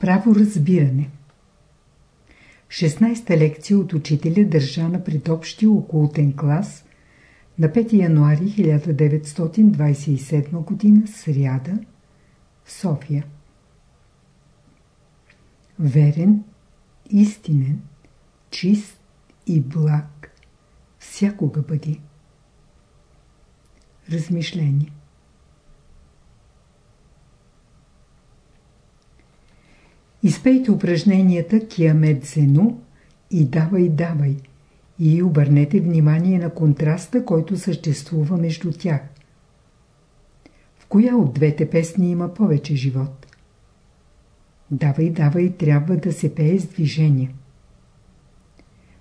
Право разбиране 16-та лекция от учителя държана пред общия окултен клас на 5 януари 1927 г. сряда София. Верен, истинен, чист и благ всякога бъди. Размишление Изпейте упражненията Киамет Зену и давай, давай и обърнете внимание на контраста, който съществува между тях. В коя от двете песни има повече живот? Давай, давай трябва да се пее с движение.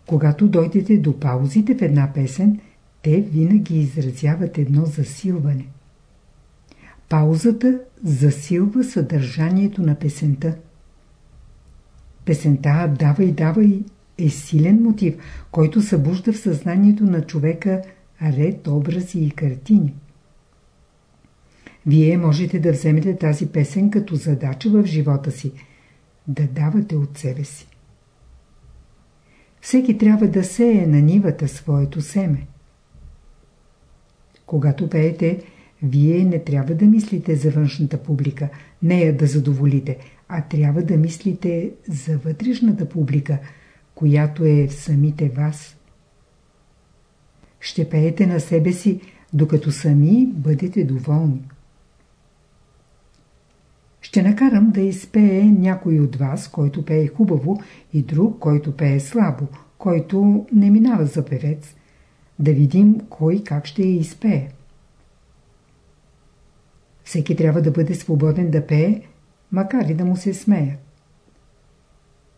Когато дойдете до паузите в една песен, те винаги изразяват едно засилване. Паузата засилва съдържанието на песента. Песента «Давай, давай» е силен мотив, който събужда в съзнанието на човека ред образи и картини. Вие можете да вземете тази песен като задача в живота си, да давате от себе си. Всеки трябва да сее на нивата своето семе. Когато пеете, вие не трябва да мислите за външната публика, нея да задоволите, а трябва да мислите за вътрешната публика, която е в самите вас. Ще пеете на себе си, докато сами бъдете доволни. Ще накарам да изпее някой от вас, който пее хубаво, и друг, който пее слабо, който не минава за певец. Да видим кой как ще я изпее. Всеки трябва да бъде свободен да пее, макар и да му се смеят.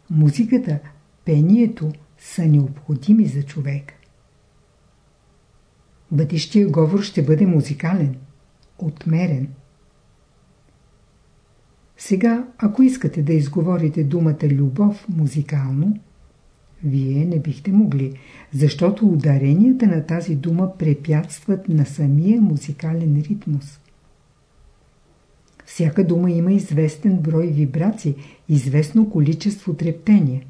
Музиката, пението са необходими за човек. Бъдещия говор ще бъде музикален, отмерен. Сега, ако искате да изговорите думата любов музикално, вие не бихте могли, защото ударенията на тази дума препятстват на самия музикален ритмус. Всяка дума има известен брой вибрации, известно количество трептение.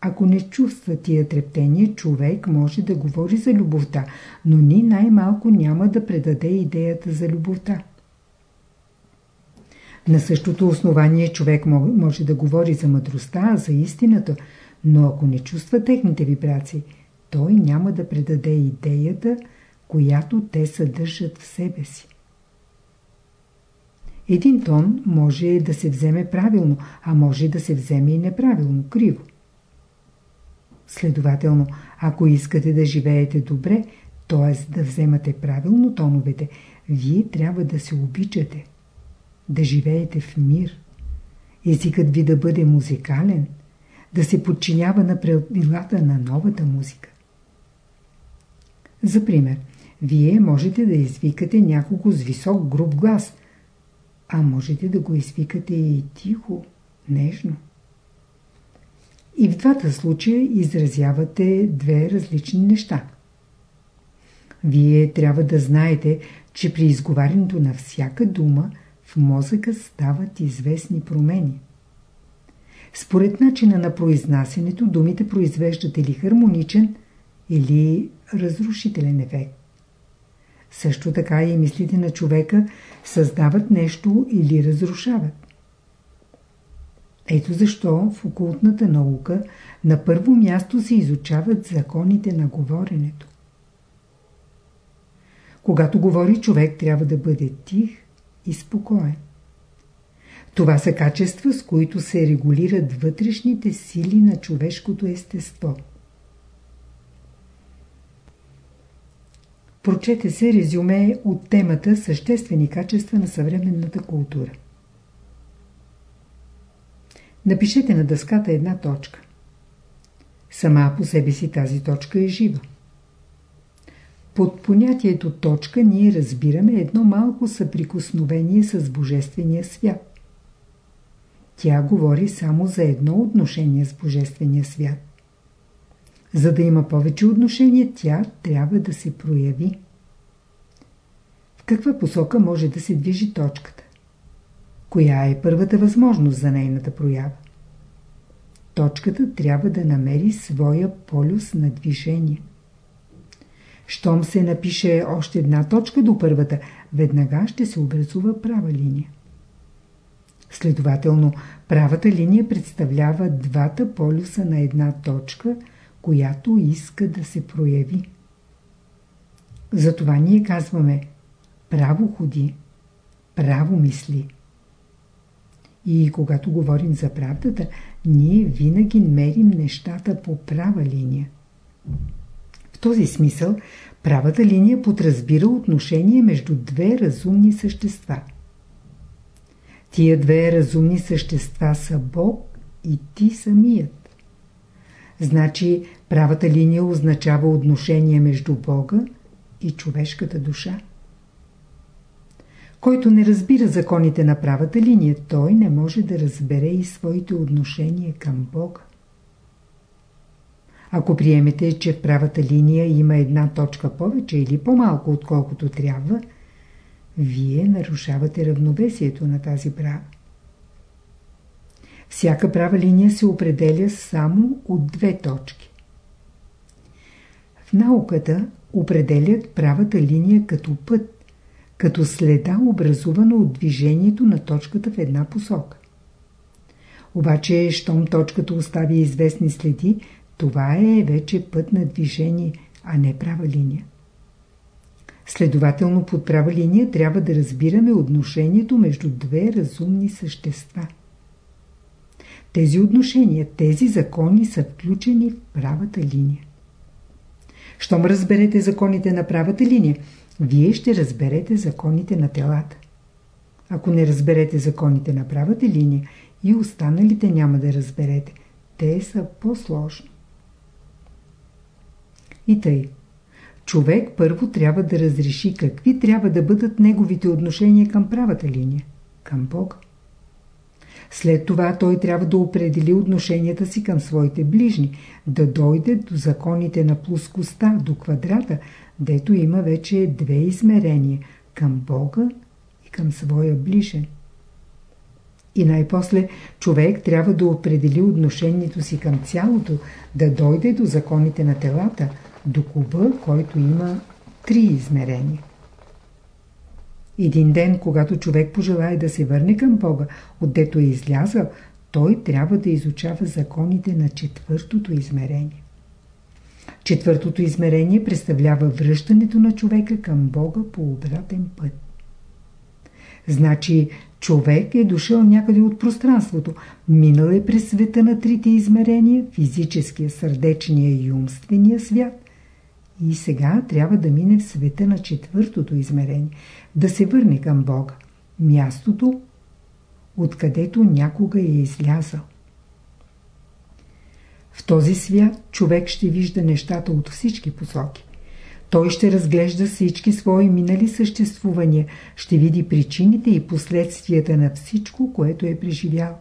Ако не чувства тия трептения, човек може да говори за любовта, но ни най-малко няма да предаде идеята за любовта. На същото основание човек може да говори за мъдростта, за истината, но ако не чувства техните вибрации, той няма да предаде идеята, която те съдържат в себе си. Един тон може да се вземе правилно, а може да се вземе и неправилно, криво. Следователно, ако искате да живеете добре, т.е. да вземате правилно тоновете, вие трябва да се обичате, да живеете в мир, езикът ви да бъде музикален, да се подчинява на правилата на новата музика. За пример, вие можете да извикате някого с висок груб глас, а можете да го извикате и тихо, нежно. И в двата случая изразявате две различни неща. Вие трябва да знаете, че при изговарянето на всяка дума в мозъка стават известни промени. Според начина на произнасянето, думите произвеждат или хармоничен, или разрушителен ефект. Също така и мислите на човека създават нещо или разрушават. Ето защо в окултната наука на първо място се изучават законите на говоренето. Когато говори човек трябва да бъде тих и спокоен. Това са качества, с които се регулират вътрешните сили на човешкото естество. Прочете се резюме от темата Съществени качества на съвременната култура. Напишете на дъската една точка. Сама по себе си тази точка е жива. Под понятието точка ние разбираме едно малко съприкосновение с Божествения свят. Тя говори само за едно отношение с Божествения свят. За да има повече отношения, тя трябва да се прояви. В каква посока може да се движи точката? коя е първата възможност за нейната проява. Точката трябва да намери своя полюс на движение. Щом се напише още една точка до първата, веднага ще се образува права линия. Следователно, правата линия представлява двата полюса на една точка, която иска да се прояви. Затова ние казваме право ходи, право мисли. И когато говорим за правдата, ние винаги мерим нещата по права линия. В този смисъл, правата линия подразбира отношение между две разумни същества. Тия две разумни същества са Бог и ти самият. Значи, правата линия означава отношение между Бога и човешката душа. Който не разбира законите на правата линия, той не може да разбере и своите отношения към Бога. Ако приемете, че в правата линия има една точка повече или по-малко отколкото трябва, вие нарушавате равновесието на тази права. Всяка права линия се определя само от две точки. В науката определят правата линия като път, като следа образувана от движението на точката в една посока. Обаче, щом точката остави известни следи, това е вече път на движение, а не права линия. Следователно, под права линия трябва да разбираме отношението между две разумни същества. Тези отношения, тези закони са включени в правата линия. Щом разберете законите на правата линия, вие ще разберете законите на телата. Ако не разберете законите на правата линия, и останалите няма да разберете. Те са по-сложни. И тъй. Човек първо трябва да разреши какви трябва да бъдат неговите отношения към правата линия, към Бога. След това той трябва да определи отношенията си към своите ближни, да дойде до законите на плоскостта, до квадрата, дето има вече две измерения – към Бога и към своя ближен. И най-после човек трябва да определи отношението си към цялото, да дойде до законите на телата, до куба, който има три измерения. Един ден, когато човек пожелае да се върне към Бога, отдето е излязъл, той трябва да изучава законите на четвъртото измерение. Четвъртото измерение представлява връщането на човека към Бога по обратен път. Значи човек е дошъл някъде от пространството, минал е през света на трите измерения, физическия, сърдечния и умствения свят и сега трябва да мине в света на четвъртото измерение, да се върне към Бога, мястото, откъдето някога е излязъл. В този свят човек ще вижда нещата от всички посоки. Той ще разглежда всички свои минали съществувания, ще види причините и последствията на всичко, което е преживял.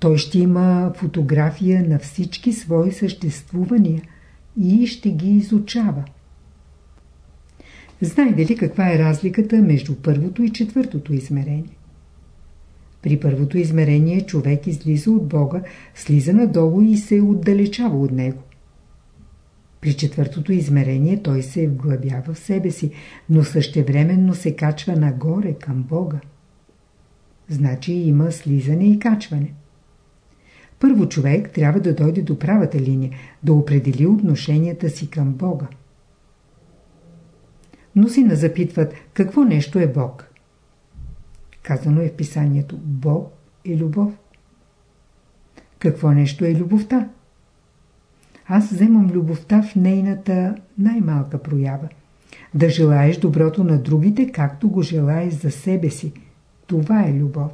Той ще има фотография на всички свои съществувания и ще ги изучава. Знаете ли каква е разликата между първото и четвъртото измерение? При първото измерение човек излиза от Бога, слиза надолу и се отдалечава от Него. При четвъртото измерение той се вглъбява в себе си, но същевременно се качва нагоре към Бога. Значи има слизане и качване. Първо човек трябва да дойде до правата линия, да определи отношенията си към Бога. Но си запитват какво нещо е Бог. Казано е в писанието Бог е любов. Какво нещо е любовта? Аз вземам любовта в нейната най-малка проява. Да желаеш доброто на другите, както го желаеш за себе си. Това е любов.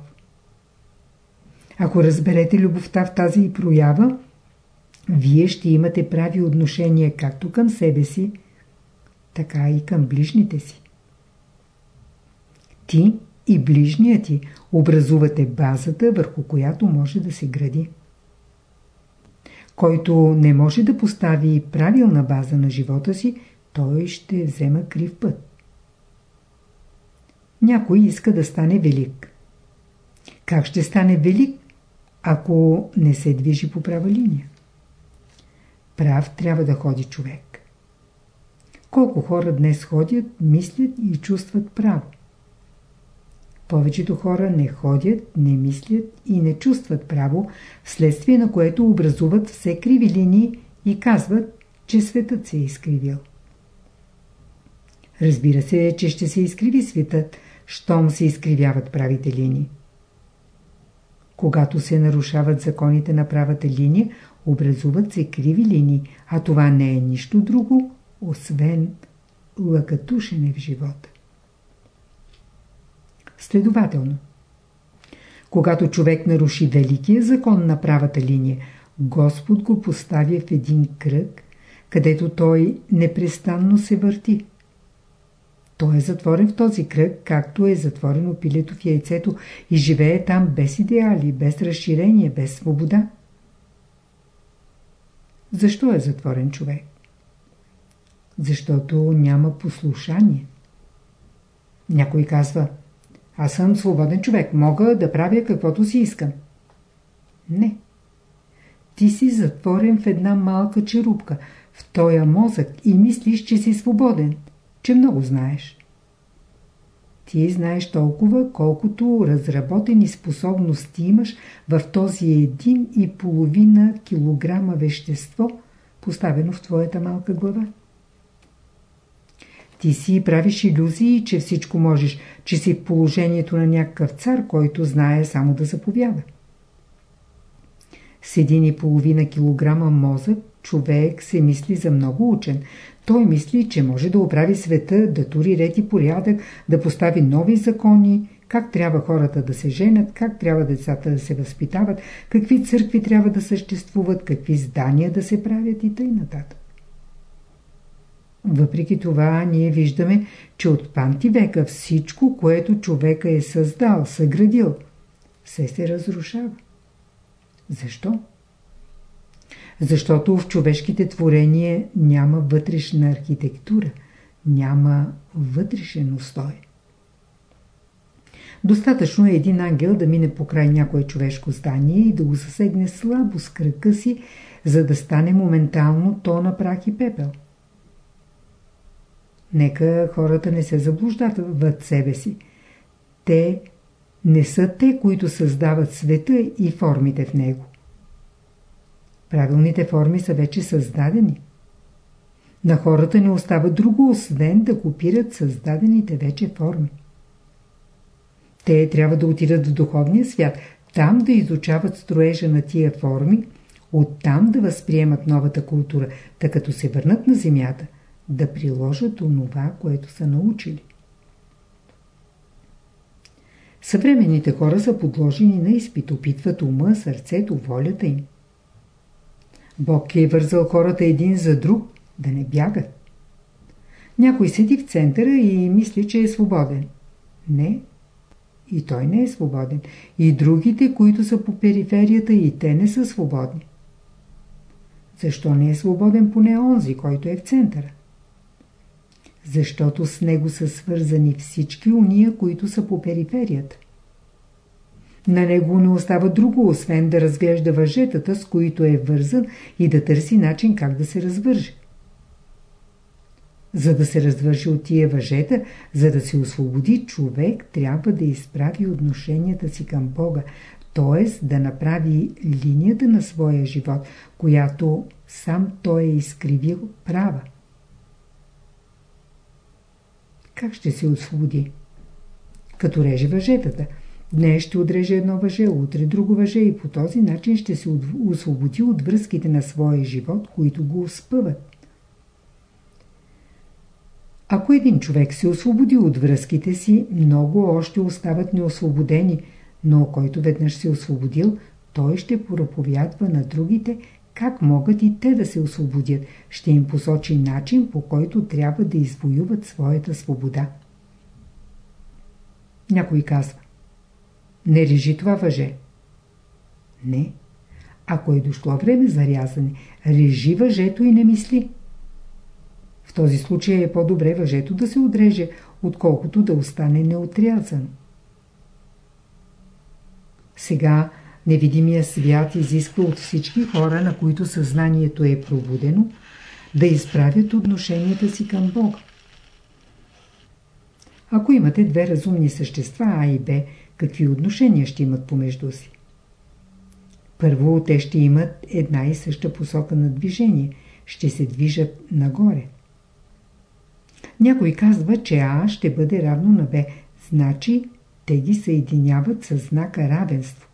Ако разберете любовта в тази проява, вие ще имате прави отношения както към себе си, така и към ближните си. Ти и ближният ти образувате базата, върху която може да се гради. Който не може да постави правилна база на живота си, той ще взема крив път. Някой иска да стане велик. Как ще стане велик, ако не се движи по права линия? Прав трябва да ходи човек. Колко хора днес ходят, мислят и чувстват право? Повечето хора не ходят, не мислят и не чувстват право, вследствие на което образуват все криви линии и казват, че светът се е изкривил. Разбира се, че ще се изкриви светът, щом се изкривяват правите линии. Когато се нарушават законите на правата линия, образуват се криви линии, а това не е нищо друго, освен лъкатушене в живота. Следователно, когато човек наруши великия закон на правата линия, Господ го поставя в един кръг, където той непрестанно се върти. Той е затворен в този кръг, както е затворено пилето в яйцето и живее там без идеали, без разширение, без свобода. Защо е затворен човек? Защото няма послушание. Някой казва, аз съм свободен човек, мога да правя каквото си искам. Не. Ти си затворен в една малка черупка, в тоя мозък и мислиш, че си свободен че много знаеш. Ти знаеш толкова, колкото разработени способности имаш в този един и половина килограма вещество, поставено в твоята малка глава. Ти си правиш иллюзии, че всичко можеш, че си в положението на някакъв цар, който знае само да заповяда. С един и половина килограма мозък човек се мисли за много учен, той мисли, че може да оправи света, да тури ред и порядък, да постави нови закони, как трябва хората да се женят, как трябва децата да се възпитават, какви църкви трябва да съществуват, какви здания да се правят и т.н. нататък. Въпреки това, ние виждаме, че от панти века всичко, което човека е създал, съградил, все се разрушава. Защо? Защото в човешките творения няма вътрешна архитектура, няма вътрешен устой. Достатъчно е един ангел да мине покрай някое човешко здание и да го засегне слабо с кръка си, за да стане моментално то на прах и пепел. Нека хората не се заблуждават себе си. Те не са те, които създават света и формите в него. Правилните форми са вече създадени. На хората не остава друго, освен да копират създадените вече форми. Те трябва да отидат в духовния свят, там да изучават строежа на тия форми, оттам да възприемат новата култура, да като се върнат на земята, да приложат онова, което са научили. Съвременните хора са подложени на изпит, опитват ума, сърцето, волята им. Бог е вързал хората един за друг, да не бягат. Някой седи в центъра и мисли, че е свободен. Не. И той не е свободен. И другите, които са по периферията, и те не са свободни. Защо не е свободен поне онзи, който е в центъра? Защото с него са свързани всички уния, които са по периферията. На него не остава друго, освен да разглежда въжетата, с които е вързан и да търси начин как да се развърже. За да се развърши от тия въжета, за да се освободи човек, трябва да изправи отношенията си към Бога, т.е. да направи линията на своя живот, която сам той е изкривил права. Как ще се освободи? Като реже въжетата – Днес ще отреже едно въже, утре друго въже и по този начин ще се освободи от връзките на своя живот, които го спъват. Ако един човек се освободи от връзките си, много още остават неосвободени, но който веднъж се освободил, той ще проповядва на другите как могат и те да се освободят, ще им посочи начин, по който трябва да извоюват своята свобода. Някой казва не режи това въже. Не. Ако е дошло време за рязане, режи въжето и не мисли. В този случай е по-добре въжето да се отреже, отколкото да остане неотрязано. Сега невидимия свят изисква от всички хора, на които съзнанието е пробудено, да изправят отношенията си към Бога. Ако имате две разумни същества А и Б, какви отношения ще имат помежду си? Първо, те ще имат една и съща посока на движение. Ще се движат нагоре. Някой казва, че А ще бъде равно на Б. Значи, те ги съединяват с знака равенство.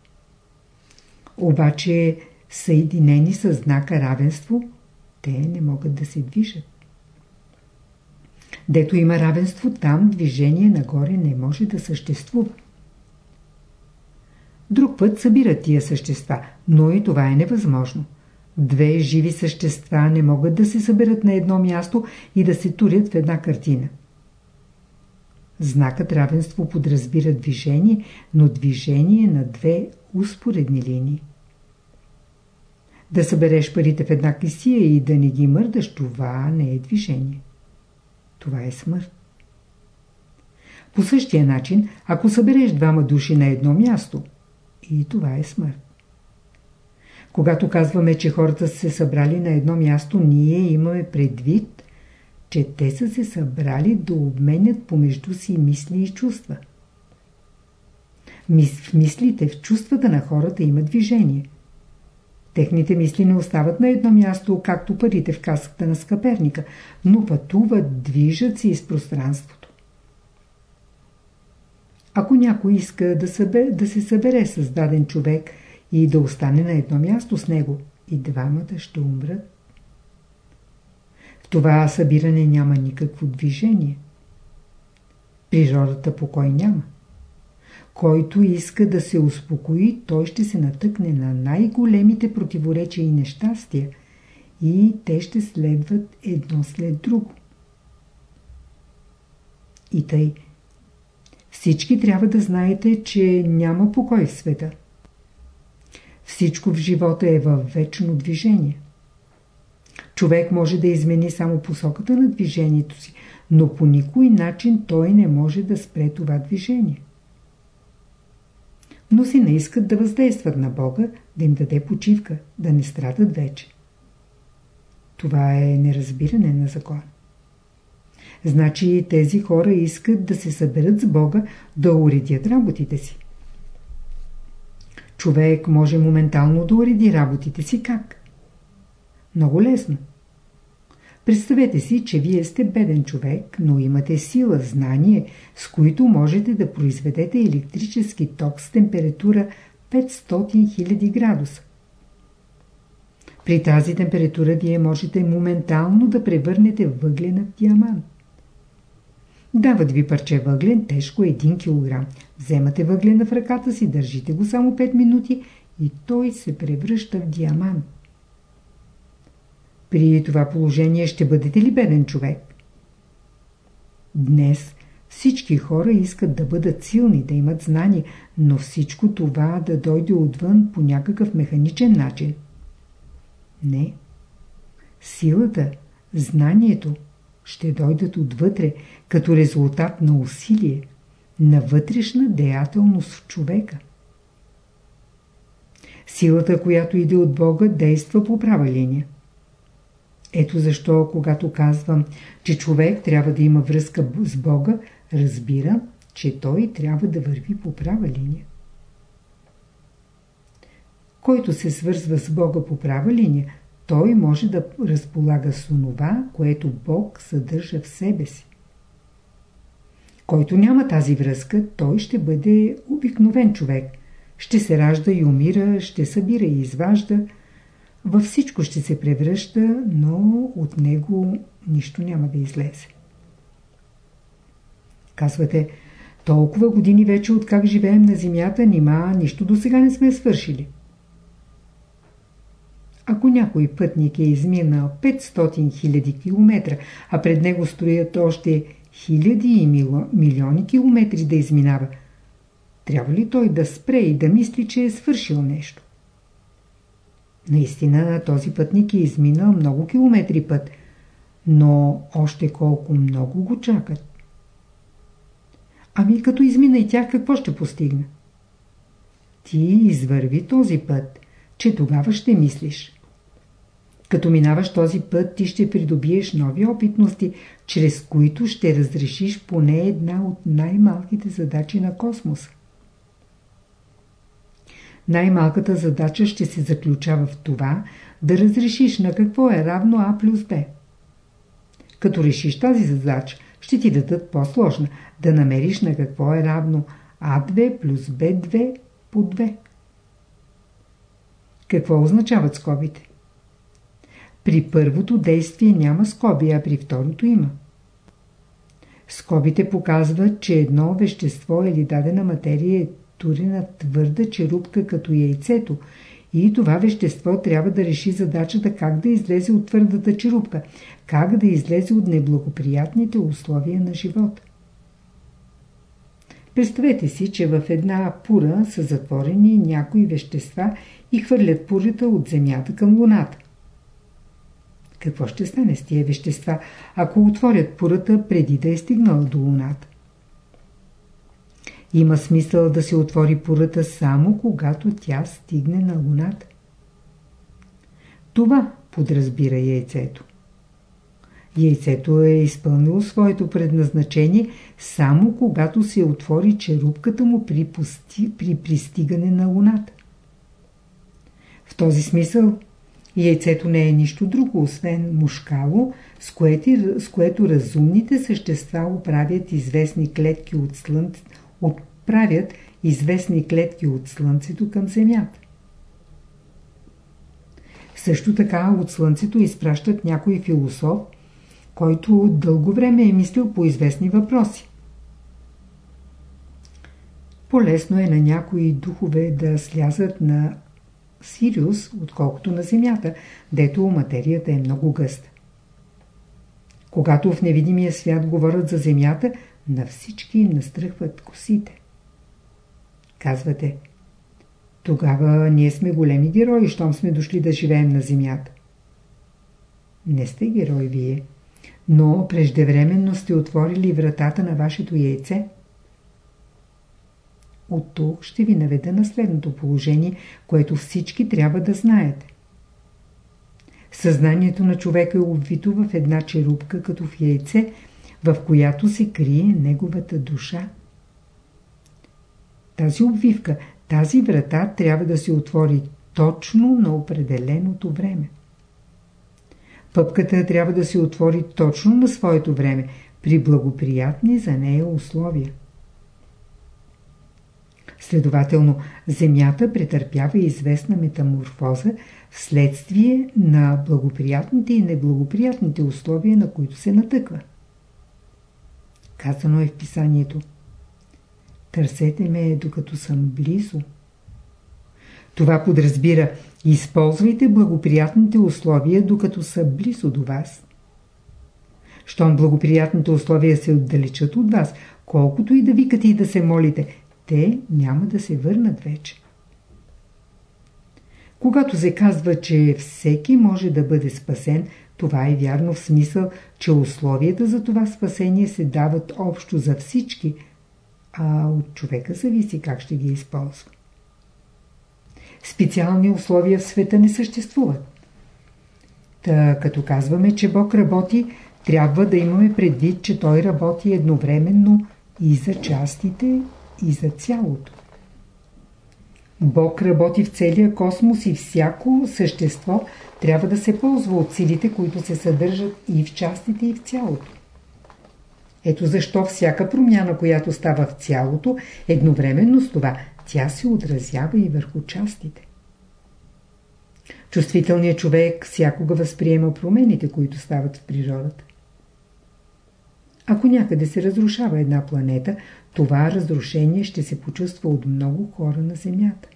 Обаче, съединени с знака равенство, те не могат да се движат. Дето има равенство, там движение нагоре не може да съществува. Друг път събират тия същества, но и това е невъзможно. Две живи същества не могат да се съберат на едно място и да се турят в една картина. Знакът равенство подразбира движение, но движение на две успоредни линии. Да събереш парите в една кисия и да не ги мърдаш, това не е движение. Това е смърт. По същия начин, ако събереш двама души на едно място, и това е смърт. Когато казваме, че хората са се събрали на едно място, ние имаме предвид, че те са се събрали да обменят помежду си мисли и чувства. В мислите, в чувствата на хората има движение. Техните мисли не остават на едно място, както парите в касата на скъперника, но пътуват, движат се из пространството. Ако някой иска да, събе, да се събере с даден човек и да остане на едно място с него, и двамата ще умрат. В това събиране няма никакво движение. Природата покой няма. Който иска да се успокои, той ще се натъкне на най-големите противоречия и нещастия и те ще следват едно след друго. И тъй, всички трябва да знаете, че няма покой в света. Всичко в живота е във вечно движение. Човек може да измени само посоката на движението си, но по никой начин той не може да спре това движение. Но си не искат да въздействат на Бога, да им даде почивка, да не страдат вече. Това е неразбиране на закон. Значи тези хора искат да се съберат с Бога, да уредят работите си. Човек може моментално да уреди работите си как? Много лесно. Представете си, че вие сте беден човек, но имате сила, знание, с които можете да произведете електрически ток с температура 500 000 градуса. При тази температура вие можете моментално да превърнете въглена в диамант. Дават ви парче въглен, тежко 1 кг. Вземате въглена в ръката си, държите го само 5 минути и той се превръща в диамант. При това положение ще бъдете ли беден човек? Днес всички хора искат да бъдат силни, да имат знания, но всичко това да дойде отвън по някакъв механичен начин. Не. Силата, знанието ще дойдат отвътре, като резултат на усилие, на вътрешна деятелност в човека. Силата, която иде от Бога, действа по права линия. Ето защо, когато казвам, че човек трябва да има връзка с Бога, разбира, че той трябва да върви по права линия. Който се свързва с Бога по права линия, той може да разполага с онова, което Бог съдържа в себе си. Който няма тази връзка, той ще бъде обикновен човек. Ще се ражда и умира, ще събира и изважда. Във всичко ще се превръща, но от него нищо няма да излезе. Казвате, толкова години вече от как живеем на земята, нима нищо до сега не сме свършили. Ако някой пътник е изминал 500 000 км, а пред него стоят още хиляди и милиони километри да изминава, трябва ли той да спре и да мисли, че е свършил нещо? Наистина този пътник е изминал много километри път, но още колко много го чакат. Ами като измина и тях, какво ще постигне? ти извърви този път, че тогава ще мислиш. Като минаваш този път, ти ще придобиеш нови опитности, чрез които ще разрешиш поне една от най-малките задачи на космоса. Най-малката задача ще се заключава в това да разрешиш на какво е равно А плюс Б. Като решиш тази задача, ще ти дадат по-сложна, да намериш на какво е равно А2 плюс Б2 по 2. Какво означават скобите? При първото действие няма скоби, а при второто има. Скобите показват, че едно вещество или дадена материя е турена твърда черупка като яйцето и това вещество трябва да реши задачата как да излезе от твърдата черупка, как да излезе от неблагоприятните условия на живота. Представете си, че в една пура са затворени някои вещества и хвърлят пурата от Земята към Луната. Какво ще стане с тия вещества, ако отворят пурата преди да е стигнала до Луната? Има смисъл да се отвори пурата само когато тя стигне на Луната. Това подразбира яйцето. Яйцето е изпълнило своето предназначение само когато се отвори черупката му при, пусти, при пристигане на Луната. В този смисъл яйцето не е нищо друго, освен мушкало, с което, с което разумните същества оправят известни клетки от, слънце, отправят известни клетки от Слънцето към Земята. Също така от Слънцето изпращат някой философ, който дълго време е мислил по известни въпроси. По-лесно е на някои духове да слязат на Сириус, отколкото на Земята, дето материята е много гъста. Когато в невидимия свят говорят за Земята, на всички им настръхват косите. Казвате, тогава ние сме големи герои, щом сме дошли да живеем на земята. Не сте герой вие, но преждевременно сте отворили вратата на вашето яйце. От тук ще ви наведа на следното положение, което всички трябва да знаете. Съзнанието на човека е обвито в една черупка, като в яйце, в която се крие неговата душа. Тази обвивка, тази врата трябва да се отвори точно на определеното време. Пъпката трябва да се отвори точно на своето време, при благоприятни за нея условия. Следователно, Земята претърпява известна метаморфоза вследствие на благоприятните и неблагоприятните условия, на които се натъква. Казано е в писанието – Търсете ме, докато съм близо. Това подразбира, използвайте благоприятните условия, докато са близо до вас. Щом благоприятните условия се отдалечат от вас, колкото и да викате и да се молите, те няма да се върнат вече. Когато се казва, че всеки може да бъде спасен, това е вярно в смисъл, че условията за това спасение се дават общо за всички – а от човека зависи как ще ги използва. Специални условия в света не съществуват. Та, като казваме, че Бог работи, трябва да имаме предвид, че Той работи едновременно и за частите, и за цялото. Бог работи в целия космос и всяко същество трябва да се ползва от силите, които се съдържат и в частите, и в цялото. Ето защо всяка промяна, която става в цялото, едновременно с това тя се отразява и върху частите. Чувствителният човек всякога възприема промените, които стават в природата. Ако някъде се разрушава една планета, това разрушение ще се почувства от много хора на Земята.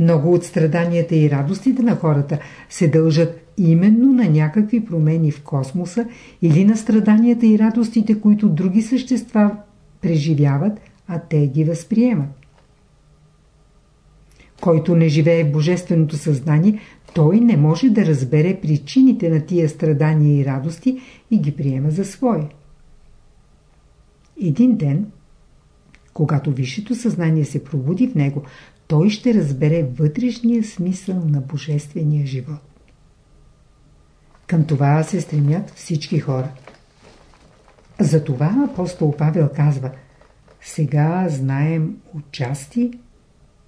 Много от страданията и радостите на хората се дължат именно на някакви промени в космоса или на страданията и радостите, които други същества преживяват, а те ги възприемат. Който не живее в Божественото съзнание, той не може да разбере причините на тия страдания и радости и ги приема за свои. Един ден, Когато висшето съзнание се пробуди в него, той ще разбере вътрешния смисъл на божествения живот. Към това се стремят всички хора. Затова апостол Павел казва Сега знаем отчасти,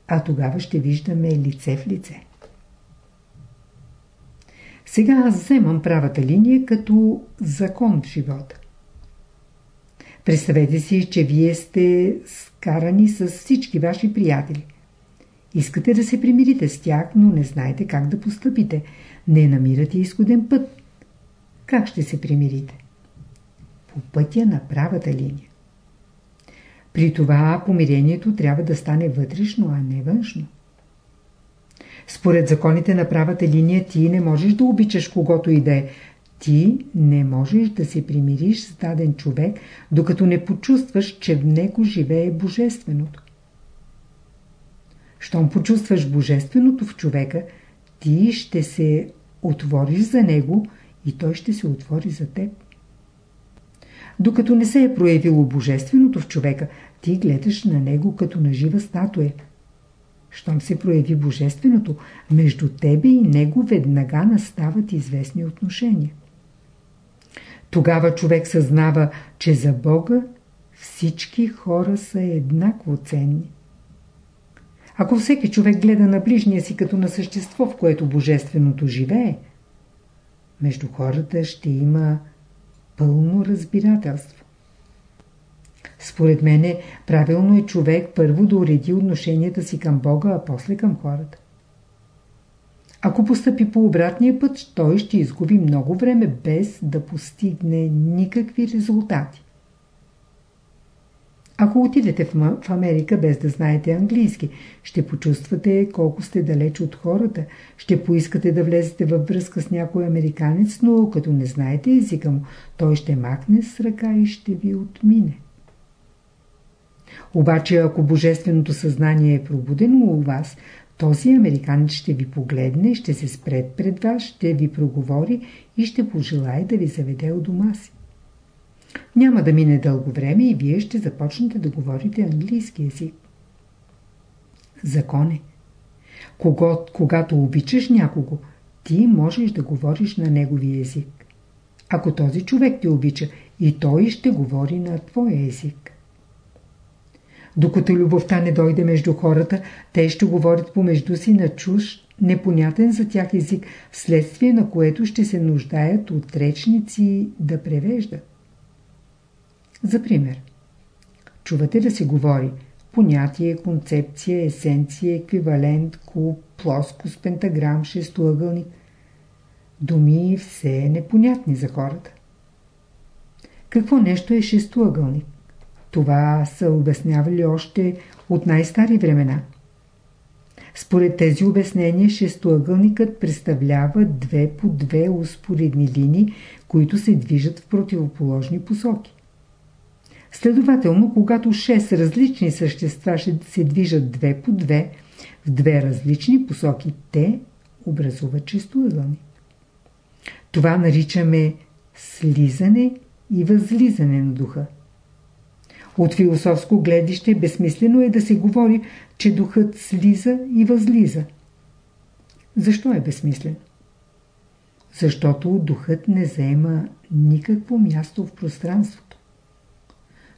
а тогава ще виждаме лице в лице. Сега аз вземам правата линия като закон в живота. Представете си, че вие сте скарани с всички ваши приятели. Искате да се примирите с тях, но не знаете как да поступите. Не намирате изходен път. Как ще се примирите? По пътя на правата линия. При това помирението трябва да стане вътрешно, а не външно. Според законите на правата линия ти не можеш да обичаш когото и да е. Ти не можеш да се примириш с даден човек, докато не почувстваш, че в него живее Божественото. Щом почувстваш Божественото в човека, ти ще се отвориш за него и той ще се отвори за теб. Докато не се е проявило Божественото в човека, ти гледаш на него като на жива статуя. Щом се прояви Божественото, между тебе и него веднага настават известни отношения. Тогава човек съзнава, че за Бога всички хора са еднакво ценни. Ако всеки човек гледа на ближния си като на същество, в което Божественото живее, между хората ще има пълно разбирателство. Според мене, правилно е човек първо да уреди отношенията си към Бога, а после към хората. Ако постъпи по обратния път, той ще изгуби много време без да постигне никакви резултати. Ако отидете в Америка без да знаете английски, ще почувствате колко сте далеч от хората, ще поискате да влезете във връзка с някой американец, но като не знаете езика му, той ще махне с ръка и ще ви отмине. Обаче, ако божественото съзнание е пробудено у вас, този американец ще ви погледне, ще се спред пред вас, ще ви проговори и ще пожелае да ви заведе от дома си. Няма да мине дълго време и вие ще започнете да говорите английски език. Закон е. Кого, когато обичаш някого, ти можеш да говориш на неговия език. Ако този човек те обича, и той ще говори на твоя език. Докато любовта не дойде между хората, те ще говорят помежду си на чуж, непонятен за тях език, вследствие на което ще се нуждаят от речници да превеждат. За пример. Чувате да се говори понятие, концепция, есенция, еквивалент, куб, плоскост, пентаграм, шестоъгълник. Думи все непонятни за хората. Какво нещо е шестоъгълник? Това са обяснявали още от най-стари времена. Според тези обяснения шестоъгълникът представлява две по две успоредни линии, които се движат в противоположни посоки. Следователно, когато 6 различни същества ще се движат две по две в две различни посоки, те образуват честоъгълник. Това наричаме слизане и възлизане на духа. От философско гледище безсмислено е да се говори, че духът слиза и възлиза. Защо е безсмислен? Защото духът не заема никакво място в пространството.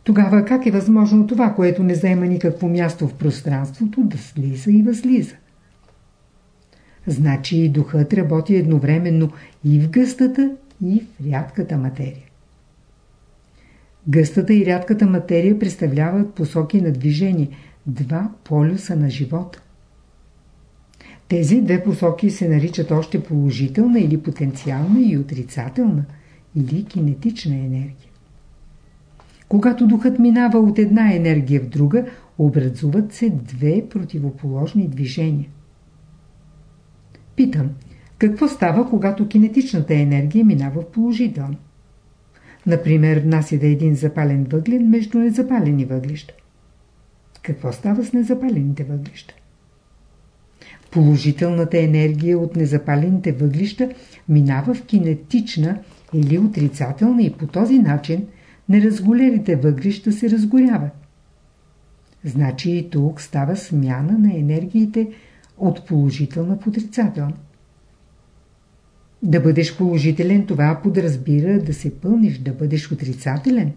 Тогава как е възможно това, което не заема никакво място в пространството, да слиза и възлиза? Значи и духът работи едновременно и в гъстата, и в рядката материя. Гъстата и рядката материя представляват посоки на движение, два полюса на живота. Тези две посоки се наричат още положителна или потенциална и отрицателна или кинетична енергия. Когато духът минава от една енергия в друга, образуват се две противоположни движения. Питам, какво става, когато кинетичната енергия минава в положителна? Например, насида един запален въглен между незапалени въглища. Какво става с незапалените въглища? Положителната енергия от незапалените въглища минава в кинетична или отрицателна и по този начин неразголелите въглища се разгоряват. Значи и тук става смяна на енергиите от положителна в отрицателна. Да бъдеш положителен, това подразбира да се пълниш, да бъдеш отрицателен.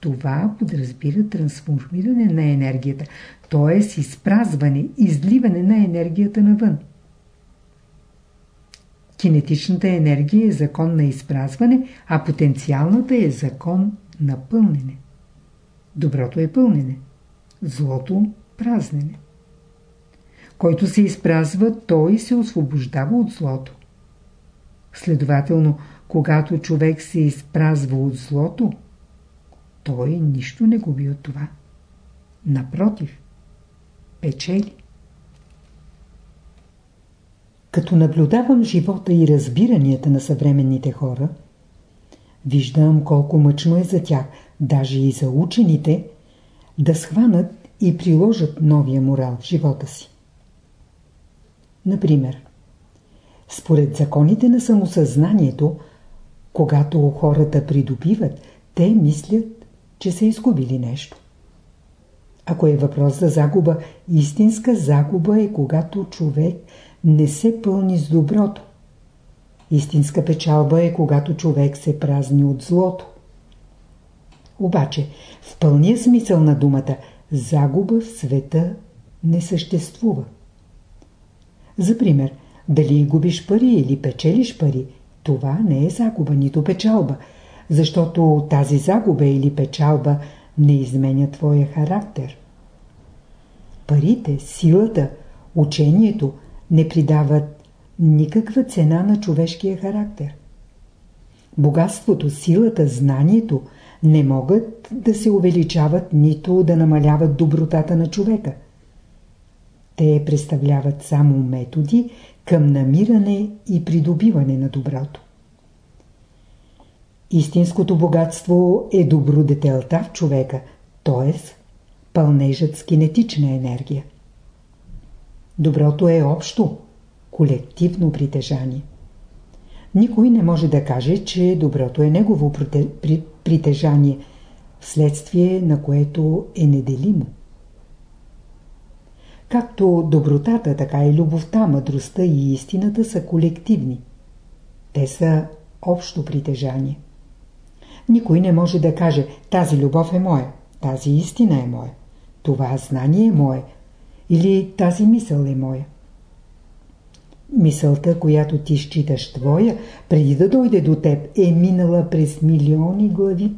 Това подразбира трансформиране на енергията, т.е. изпразване, изливане на енергията навън. Кинетичната енергия е закон на изпразване, а потенциалната е закон на пълнене. Доброто е пълнене, злото – празнене. Който се изпразва, той се освобождава от злото. Следователно, когато човек се изпразва от злото, той нищо не губи от това. Напротив, печели. Като наблюдавам живота и разбиранията на съвременните хора, виждам колко мъчно е за тях, даже и за учените, да схванат и приложат новия морал в живота си. Например, според законите на самосъзнанието, когато хората придобиват, те мислят, че са изгубили нещо. Ако е въпрос за загуба, истинска загуба е когато човек не се пълни с доброто. Истинска печалба е когато човек се празни от злото. Обаче, в пълния смисъл на думата, загуба в света не съществува. За пример, дали губиш пари или печелиш пари, това не е загуба, нито печалба, защото тази загуба или печалба не изменя твоя характер. Парите, силата, учението не придават никаква цена на човешкия характер. Богатството, силата, знанието не могат да се увеличават, нито да намаляват добротата на човека. Те представляват само методи към намиране и придобиване на доброто. Истинското богатство е добродетелта в човека, т.е. пълнежът с кинетична енергия. Доброто е общо, колективно притежание. Никой не може да каже, че доброто е негово притежание, вследствие на което е неделимо. Както добротата, така и любовта, мъдростта и истината са колективни. Те са общо притежание. Никой не може да каже тази любов е моя, тази истина е моя, това знание е мое или тази мисъл е моя. Мисълта, която ти считаш твоя, преди да дойде до теб, е минала през милиони глави.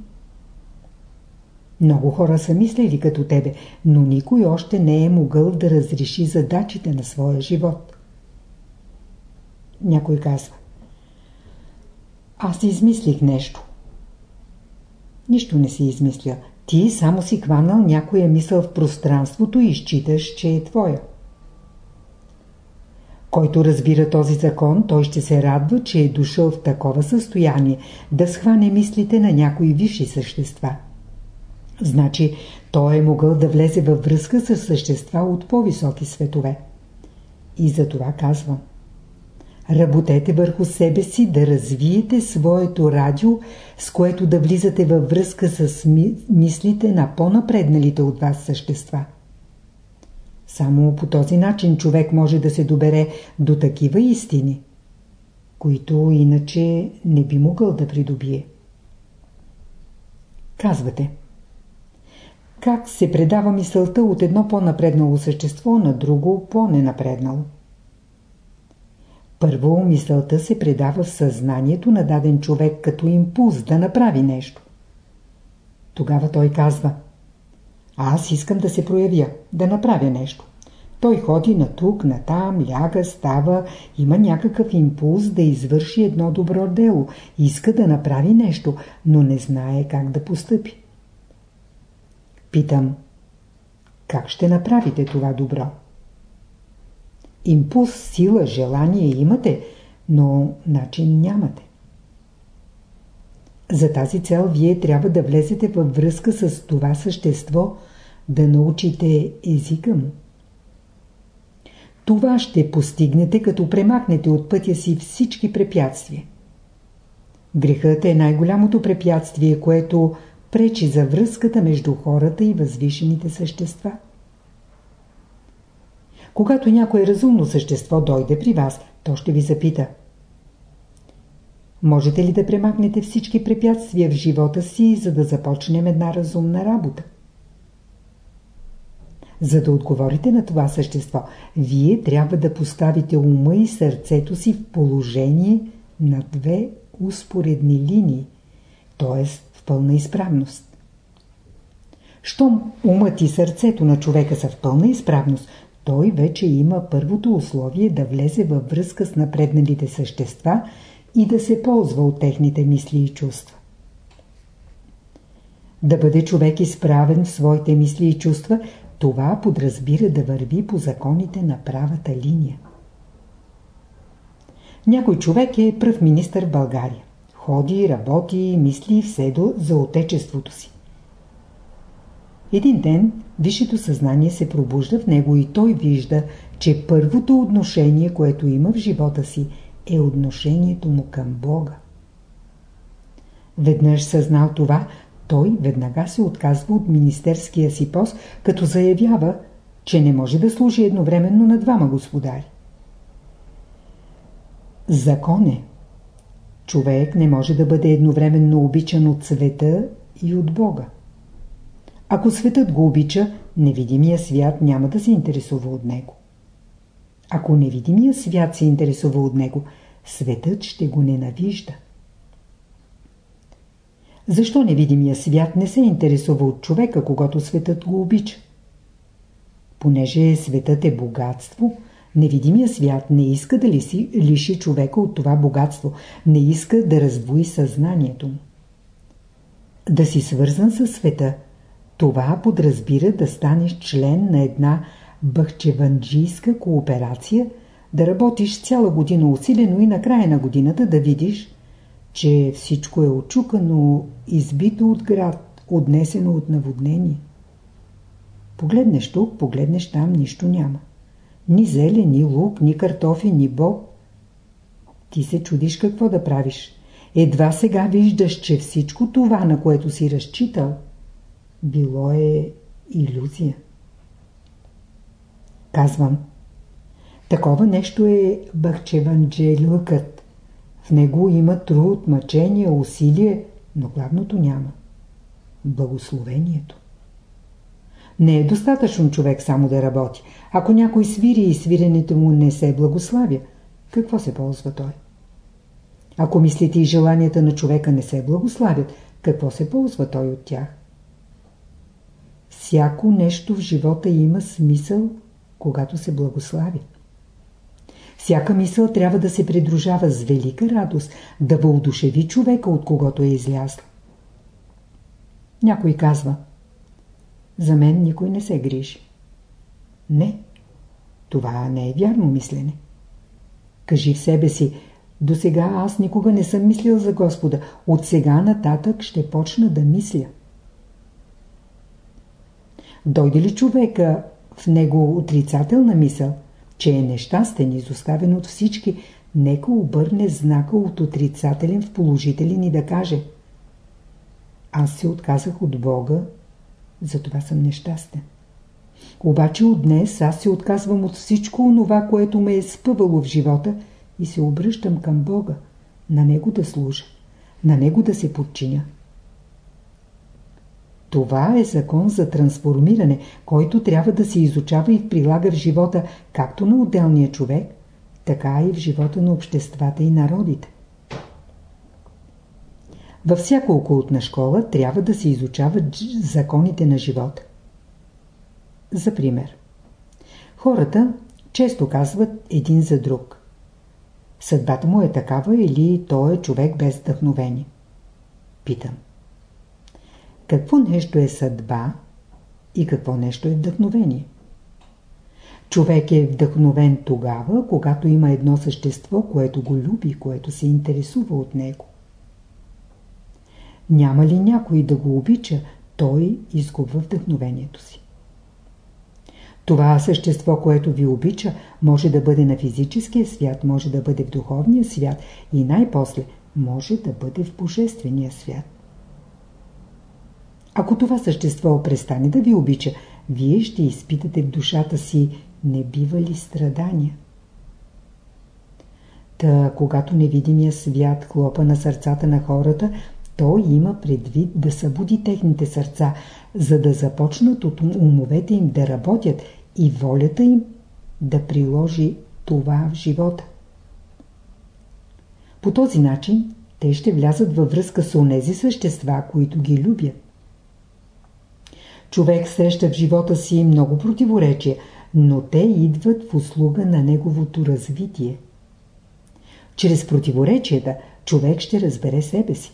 Много хора са мислили като тебе, но никой още не е могъл да разреши задачите на своя живот. Някой казва Аз измислих нещо. Нищо не си измисля. Ти само си хванал някоя мисъл в пространството и считаш, че е твоя. Който разбира този закон, той ще се радва, че е дошъл в такова състояние да схване мислите на някои висши същества. Значи, той е могъл да влезе във връзка с същества от по-високи светове. И за това казвам. Работете върху себе си да развиете своето радио, с което да влизате във връзка с мислите на по-напредналите от вас същества. Само по този начин човек може да се добере до такива истини, които иначе не би могъл да придобие. Казвате Как се предава мисълта от едно по-напреднало същество на друго по-ненапреднало? Първо мисълта се предава в съзнанието на даден човек като импулс да направи нещо. Тогава той казва Аз искам да се проявя, да направя нещо. Той ходи на тук, на там, ляга, става, има някакъв импулс да извърши едно добро дело, иска да направи нещо, но не знае как да постъпи. Питам, как ще направите това добро? Импулс, сила, желание имате, но начин нямате. За тази цел вие трябва да влезете във връзка с това същество, да научите езика му. Това ще постигнете, като премахнете от пътя си всички препятствия. Грехът е най-голямото препятствие, което пречи за връзката между хората и възвишените същества. Когато някое разумно същество дойде при вас, то ще ви запита – Можете ли да премахнете всички препятствия в живота си, за да започнем една разумна работа? За да отговорите на това същество, вие трябва да поставите ума и сърцето си в положение на две успоредни линии, т.е. в пълна изправност. Щом умът и сърцето на човека са в пълна изправност, той вече има първото условие да влезе във връзка с напредналите същества – и да се ползва от техните мисли и чувства. Да бъде човек изправен в своите мисли и чувства, това подразбира да върви по законите на правата линия. Някой човек е пръв министър в България. Ходи, работи, мисли все до за отечеството си. Един ден висшето съзнание се пробужда в него и той вижда, че първото отношение, което има в живота си, е отношението му към Бога. Веднъж съзнал това, той веднага се отказва от министерския си пост, като заявява, че не може да служи едновременно на двама господари. Закон е. Човек не може да бъде едновременно обичан от света и от Бога. Ако светът го обича, невидимия свят няма да се интересува от него. Ако невидимия свят се интересува от него, светът ще го ненавижда. Защо невидимия свят не се интересува от човека, когато светът го обича? Понеже светът е богатство, невидимия свят не иска да лиши, лиши човека от това богатство, не иска да раздвои съзнанието му. Да си свързан със света, това подразбира да станеш член на една бъхчеванджийска кооперация, да работиш цяла година усилено и на края на годината да видиш, че всичко е очукано, избито от град, отнесено от наводнение. Погледнеш тук, погледнеш там, нищо няма. Ни зеле, ни лук, ни картофи, ни боб. Ти се чудиш какво да правиш. Едва сега виждаш, че всичко това, на което си разчитал, било е иллюзия. Казвам. Такова нещо е Бахчеванджелюкът. В него има труд, мъчение, усилие, но главното няма. Благословението. Не е достатъчно човек само да работи. Ако някой свири и свиренето му не се благославя, какво се ползва той? Ако мислите и желанията на човека не се благославят, какво се ползва той от тях? Всяко нещо в живота има смисъл когато се благослави. Всяка мисъл трябва да се придружава с велика радост, да въодушеви човека, от когото е излязла. Някой казва, за мен никой не се грижи. Не, това не е вярно мислене. Кажи в себе си, до сега аз никога не съм мислил за Господа, от сега нататък ще почна да мисля. Дойде ли човека в него отрицателна мисъл, че е нещастен, изоставен от всички, нека обърне знака от отрицателен в положителен и да каже Аз се отказах от Бога, затова съм нещастен. Обаче от днес аз се отказвам от всичко онова, което ме е спъвало в живота и се обръщам към Бога, на Него да служа, на Него да се подчиня. Това е закон за трансформиране, който трябва да се изучава и прилага в живота както на отделния човек, така и в живота на обществата и народите. Във всяка окултна школа трябва да се изучават законите на живота. За пример. Хората често казват един за друг. Съдбата му е такава или той е човек без вдъхновение. Питам. Какво нещо е съдба и какво нещо е вдъхновение? Човек е вдъхновен тогава, когато има едно същество, което го люби, което се интересува от него. Няма ли някой да го обича, той изгубва вдъхновението си. Това същество, което ви обича, може да бъде на физическия свят, може да бъде в духовния свят и най-после може да бъде в божествения свят. Ако това същество престане да ви обича, вие ще изпитате в душата си небивали страдания. Та, когато невидимия свят хлопа на сърцата на хората, той има предвид да събуди техните сърца, за да започнат от умовете им да работят и волята им да приложи това в живота. По този начин те ще влязат във връзка с онези същества, които ги любят. Човек среща в живота си много противоречия, но те идват в услуга на неговото развитие. Чрез противоречията човек ще разбере себе си.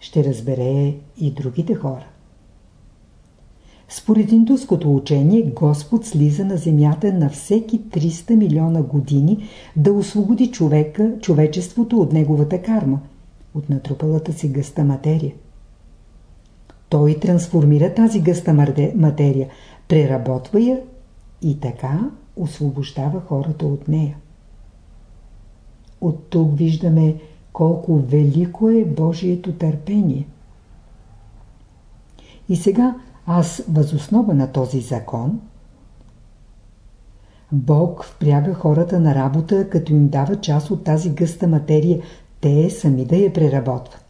Ще разбере и другите хора. Според индуското учение, Господ слиза на земята на всеки 300 милиона години да освободи човека, човечеството от неговата карма, от натрупалата си гъста материя. Той трансформира тази гъста материя, преработва я и така освобождава хората от нея. От тук виждаме колко велико е Божието търпение. И сега аз възоснова на този закон Бог впряга хората на работа, като им дава част от тази гъста материя, те сами да я преработват.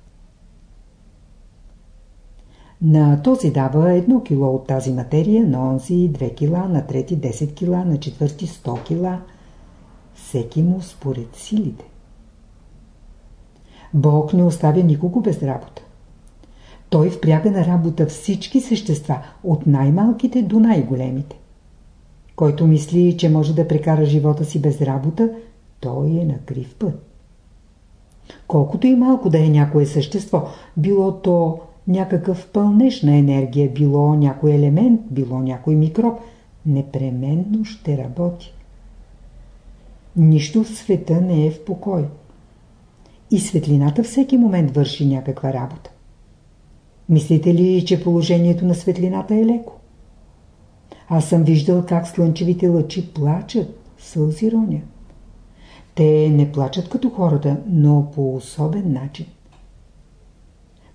На този дава едно кило от тази материя, на онзи 2 кила, на трети 10 кила, на четвърти 100 кила. Всеки му според силите. Бог не оставя никого без работа. Той впряга на работа всички същества, от най-малките до най-големите. Който мисли, че може да прекара живота си без работа, той е на крив път. Колкото и малко да е някое същество, било то някакъв пълнеж на енергия, било някой елемент, било някой микроб, непременно ще работи. Нищо в света не е в покой. И светлината всеки момент върши някаква работа. Мислите ли, че положението на светлината е леко? Аз съм виждал как слънчевите лъчи плачат, сълзи ронят. Те не плачат като хората, но по особен начин.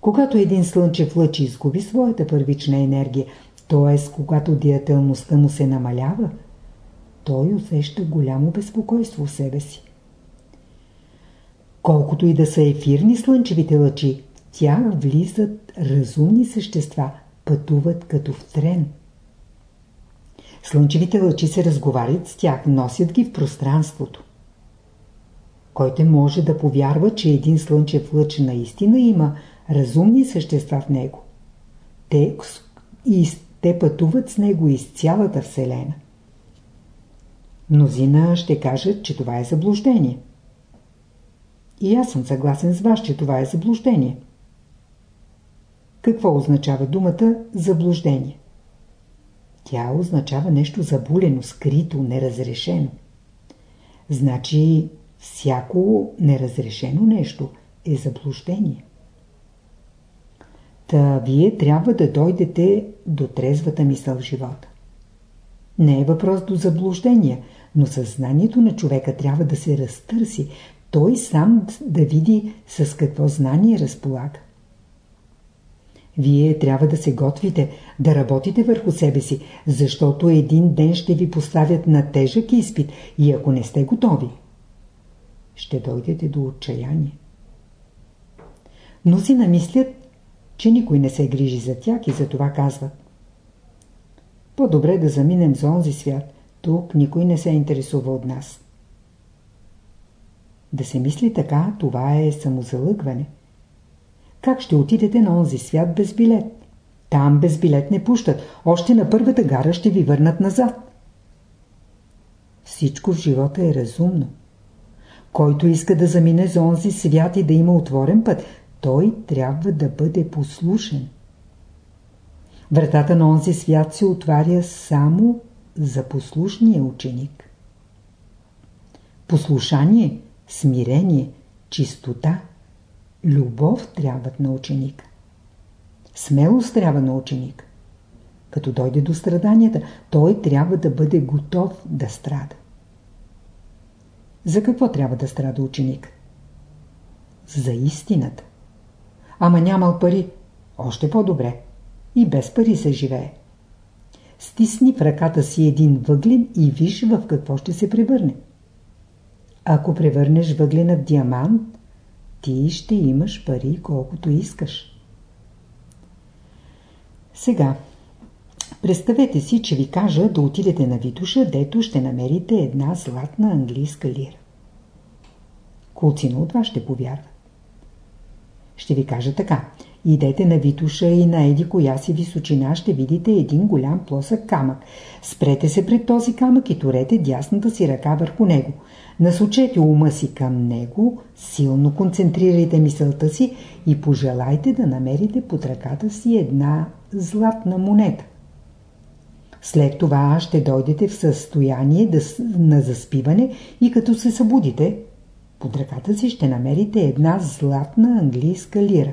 Когато един слънчев лъч изгуби своята първична енергия, т.е. когато диятелността му се намалява, той усеща голямо безпокойство в себе си. Колкото и да са ефирни слънчевите лъчи, тях влизат разумни същества, пътуват като в трен. Слънчевите лъчи се разговарят с тях, носят ги в пространството. Който може да повярва, че един слънчев лъч наистина има разумни същества в него. Те, и, те пътуват с него из цялата Вселена. Мнозина ще кажат, че това е заблуждение. И аз съм съгласен с вас, че това е заблуждение. Какво означава думата заблуждение? Тя означава нещо забулено, скрито, неразрешено. Значи всяко неразрешено нещо е заблуждение. Та вие трябва да дойдете до трезвата мисъл в живота. Не е въпрос до заблуждения, но съзнанието на човека трябва да се разтърси, той сам да види с какво знание разполага. Вие трябва да се готвите, да работите върху себе си, защото един ден ще ви поставят на тежък изпит и ако не сте готови, ще дойдете до отчаяние. Но си намислят, че никой не се грижи за тях и за това казват. По-добре да заминем за онзи свят, тук никой не се интересува от нас. Да се мисли така, това е самозалъгване. Как ще отидете на онзи свят без билет? Там без билет не пущат. Още на първата гара ще ви върнат назад. Всичко в живота е разумно. Който иска да замине за онзи свят и да има отворен път, той трябва да бъде послушен. Вратата на онзи свят се отваря само за послушния ученик. Послушание, смирение, чистота – Любов трябват на ученика. Смелост трябва на ученик. Като дойде до страданията, той трябва да бъде готов да страда. За какво трябва да страда ученик? За истината. Ама нямал пари. Още по-добре. и без пари се живее. Стисни в ръката си един въглен и виж в какво ще се превърне. Ако превърнеш въглена в диамант, ти ще имаш пари колкото искаш. Сега, представете си, че ви кажа да отидете на Витуша, дето ще намерите една златна английска лира. Колцина от вас ще повярва. Ще ви кажа така. Идете на Витуша и на еди коя си височина ще видите един голям плосък камък. Спрете се пред този камък и турете дясната си ръка върху него. Насочете ума си към него, силно концентрирайте мисълта си и пожелайте да намерите под ръката си една златна монета. След това ще дойдете в състояние да, на заспиване и като се събудите, под ръката си ще намерите една златна английска лира.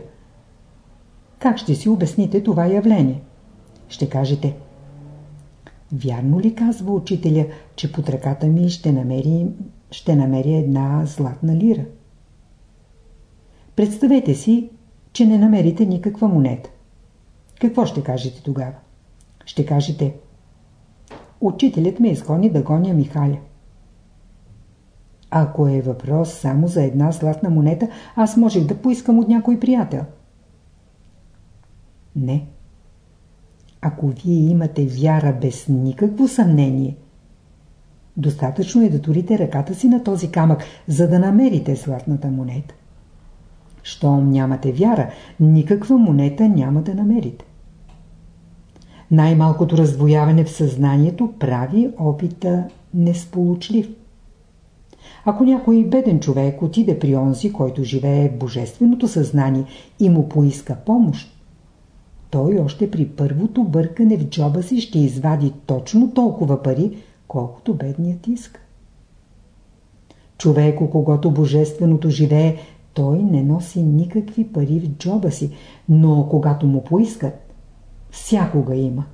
Как ще си обясните това явление? Ще кажете Вярно ли казва учителя, че под ръката ми ще намери, ще намери една златна лира? Представете си, че не намерите никаква монета. Какво ще кажете тогава? Ще кажете Учителят ме изгони да гоня Михаля. Ако е въпрос само за една златна монета, аз можех да поискам от някой приятел. Не. Ако вие имате вяра без никакво съмнение, достатъчно е да турите ръката си на този камък, за да намерите златната монета. Щом нямате вяра, никаква монета няма да намерите. Най-малкото раздвояване в съзнанието прави опита несполучлив. Ако някой беден човек отиде при онзи, който живее в божественото съзнание и му поиска помощ, той още при първото бъркане в джоба си ще извади точно толкова пари, колкото бедният иска. Човек, у когото божественото живее, той не носи никакви пари в джоба си, но когато му поискат, всякога има.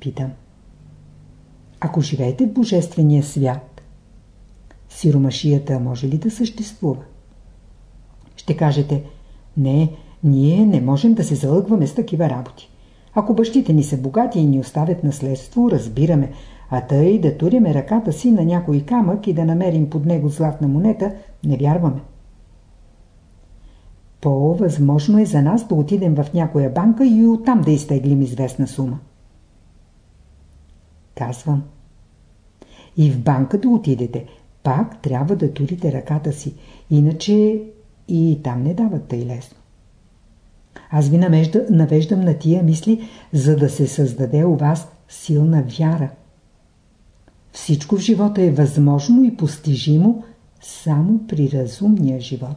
Питам. Ако живеете в божествения свят, сиромашията може ли да съществува? Ще кажете, не, ние не можем да се залъгваме с такива работи. Ако бащите ни са богати и ни оставят наследство, разбираме, а тъй да туриме ръката си на някой камък и да намерим под него златна монета, не вярваме. По-възможно е за нас да отидем в някоя банка и оттам да изтеглим известна сума. Казвам. И в банка да отидете, пак трябва да турите ръката си, иначе и там не дават тъй лесно. Аз ви навежда, навеждам на тия мисли, за да се създаде у вас силна вяра. Всичко в живота е възможно и постижимо само при разумния живот.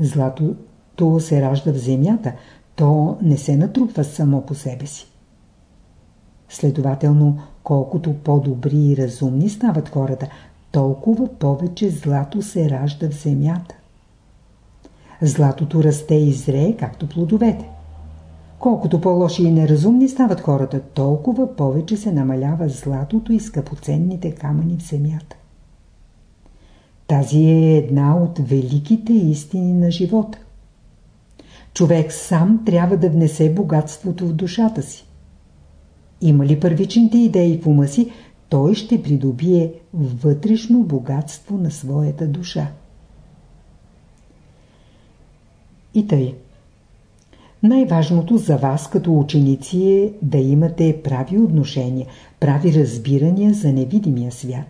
Златото се ражда в земята, то не се натрупва само по себе си. Следователно, колкото по-добри и разумни стават хората, толкова повече злато се ражда в земята. Златото расте и зрее, както плодовете. Колкото по-лоши и неразумни стават хората, толкова повече се намалява златото и скъпоценните камъни в земята. Тази е една от великите истини на живота. Човек сам трябва да внесе богатството в душата си. Има ли първичните идеи в ума си, той ще придобие вътрешно богатство на своята душа. И тъй. Най-важното за вас като ученици е да имате прави отношения, прави разбирания за невидимия свят.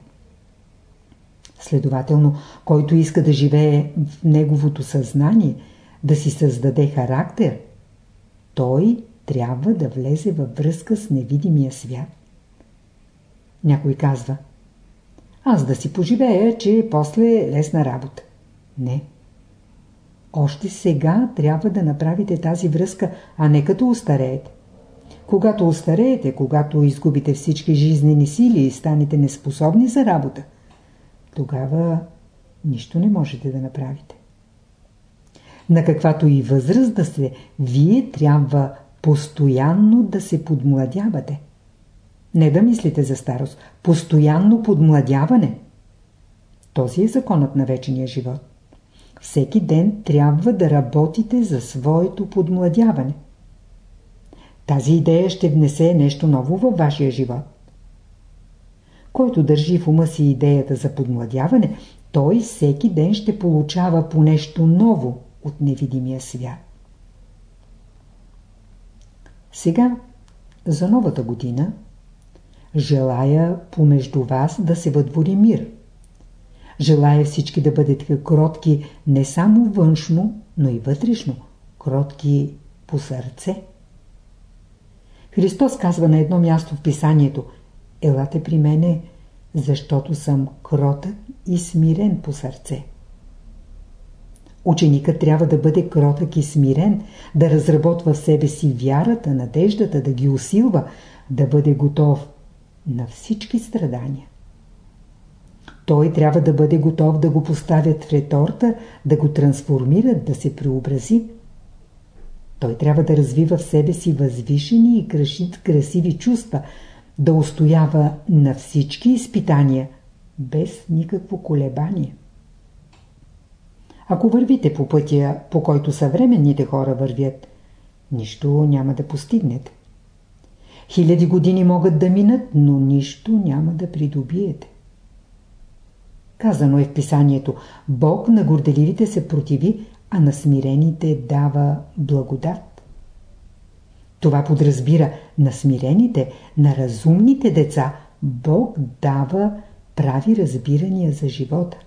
Следователно, който иска да живее в неговото съзнание, да си създаде характер, той трябва да влезе във връзка с невидимия свят. Някой казва, аз да си поживея, че после е лесна работа. Не. Още сега трябва да направите тази връзка, а не като устареете. Когато устареете, когато изгубите всички жизнени сили и станете неспособни за работа, тогава нищо не можете да направите. На каквато и възраст да сте, вие трябва постоянно да се подмладявате. Не да мислите за старост, постоянно подмладяване. Този е законът на вечния живот. всеки ден трябва да работите за своето подмладяване. Тази идея ще внесе нещо ново във вашия живот. Който държи в ума си идеята за подмладяване, той всеки ден ще получава по нещо ново от невидимия свят. Сега, за новата година, желая помежду вас да се въдвори мир. Желая всички да бъдете кротки не само външно, но и вътрешно, кротки по сърце. Христос казва на едно място в писанието Елате при мене, защото съм кротък и смирен по сърце. Ученикът трябва да бъде кротък и смирен, да разработва в себе си вярата, надеждата, да ги усилва, да бъде готов на всички страдания. Той трябва да бъде готов да го поставят в реторта, да го трансформират, да се преобрази. Той трябва да развива в себе си възвишени и красиви чувства, да устоява на всички изпитания, без никакво колебание. Ако вървите по пътя, по който съвременните хора вървят, нищо няма да постигнете. Хиляди години могат да минат, но нищо няма да придобиете. Казано е в писанието, Бог на горделивите се противи, а на смирените дава благодат. Това подразбира на смирените, на разумните деца, Бог дава прави разбирания за живота.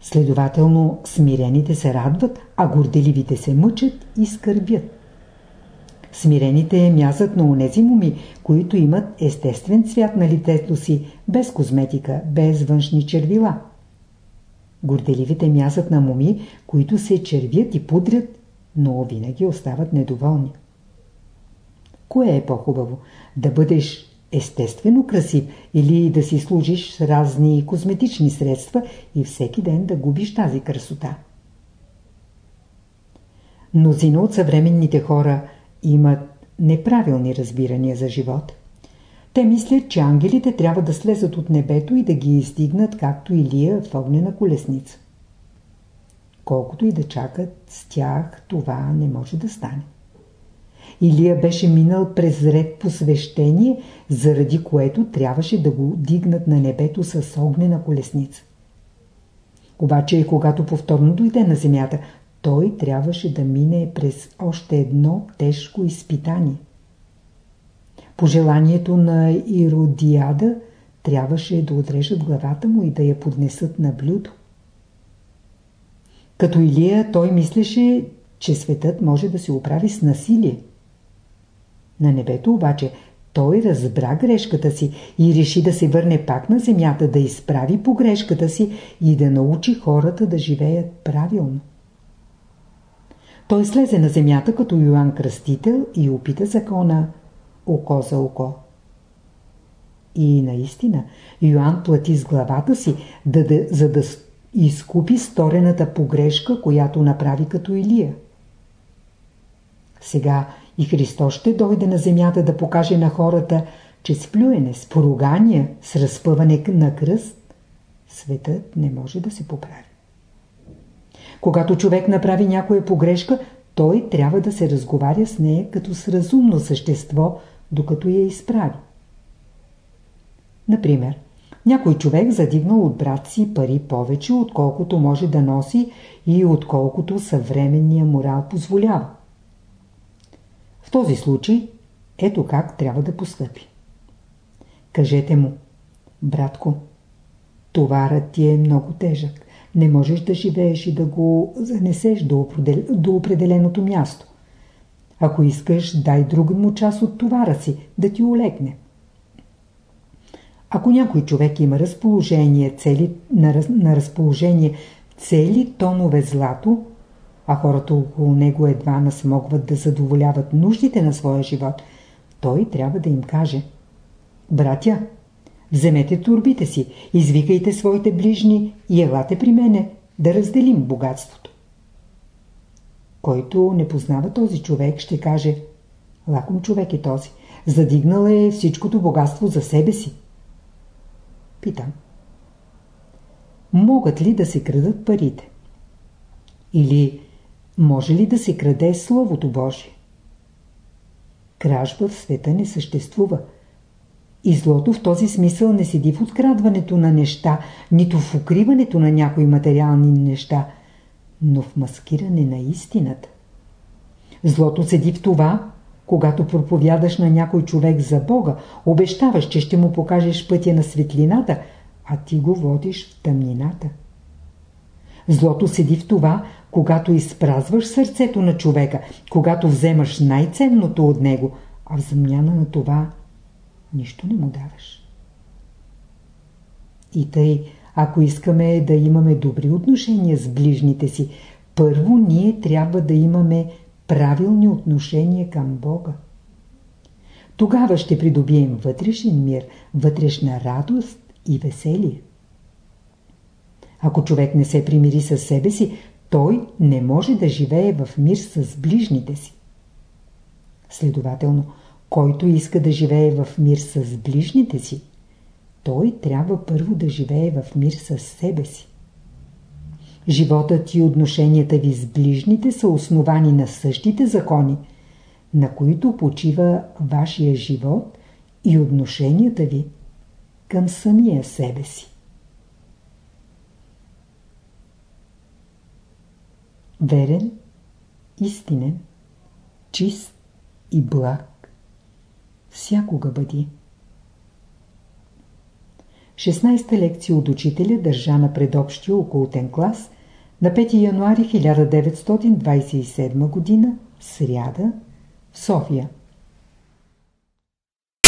Следователно, смирените се радват, а горделивите се мъчат и скърбят. Смирените мязат на унези моми, които имат естествен цвят на лицето си, без козметика, без външни червила. Горделивите мязат на моми, които се червят и пудрят, но винаги остават недоволни. Кое е по-хубаво? Да бъдеш естествено красив или да си служиш с разни козметични средства и всеки ден да губиш тази красота? Мнозина от съвременните хора – имат неправилни разбирания за живот. Те мислят, че ангелите трябва да слезат от небето и да ги издигнат, както Илия в огнена колесница. Колкото и да чакат с тях, това не може да стане. Илия беше минал през ред посвещение, заради което трябваше да го дигнат на небето с огнена колесница. Обаче и когато повторно дойде на земята, той трябваше да мине през още едно тежко изпитание. По желанието на Иродиада трябваше да отрежат главата му и да я поднесат на блюдо. Като Илия той мислеше, че светът може да се оправи с насилие. На небето обаче той разбра грешката си и реши да се върне пак на земята, да изправи погрешката си и да научи хората да живеят правилно. Той слезе на земята като Йоанн Кръстител и опита закона око за око. И наистина Йоанн плати с главата си, да, да, за да изкупи сторената погрешка, която направи като Илия. Сега и Христос ще дойде на земята да покаже на хората, че с плюене, с поругания, с разпъване на кръст, светът не може да се поправи. Когато човек направи някоя погрешка, той трябва да се разговаря с нея като с разумно същество, докато я изправи. Например, някой човек задигнал от брат си пари повече, отколкото може да носи и отколкото съвременния морал позволява. В този случай, ето как трябва да постъпи. Кажете му, братко, товарът ти е много тежък не можеш да живееш и да го занесеш до, определеното място. Ако искаш, дай друга му част от товара си, да ти олегне. Ако някой човек има разположение, цели, на, на разположение цели тонове злато, а хората около него едва насмогват да задоволяват нуждите на своя живот, той трябва да им каже Братя, Вземете турбите си, извикайте своите ближни и елате при мене да разделим богатството. Който не познава този човек, ще каже Лаком човек е този. Задигнал е всичкото богатство за себе си. Питам. могат ли да се крадат парите? Или може ли да се краде Словото Божие? Кражба в света не съществува. И злото в този смисъл не седи в открадването на неща, нито в укриването на някои материални неща, но в маскиране на истината. Злото седи в това, когато проповядаш на някой човек за Бога, обещаваш, че ще му покажеш пътя на светлината, а ти го водиш в тъмнината. Злото седи в това, когато изпразваш сърцето на човека, когато вземаш най-ценното от него, а в замяна на това нищо не му даваш. И тъй, ако искаме да имаме добри отношения с ближните си, първо ние трябва да имаме правилни отношения към Бога. Тогава ще придобием вътрешен мир, вътрешна радост и веселие. Ако човек не се примири с себе си, той не може да живее в мир с ближните си. Следователно, който иска да живее в мир с ближните си, той трябва първо да живее в мир с себе си. Животът и отношенията ви с ближните са основани на същите закони, на които почива вашия живот и отношенията ви към самия себе си. Верен, истинен, чист и благ всякога бъди. 16-та лекция от учителя държа на предобщия околотен клас на 5 януари 1927 г. сряда в София.